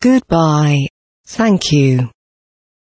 Goodbye. Thank you.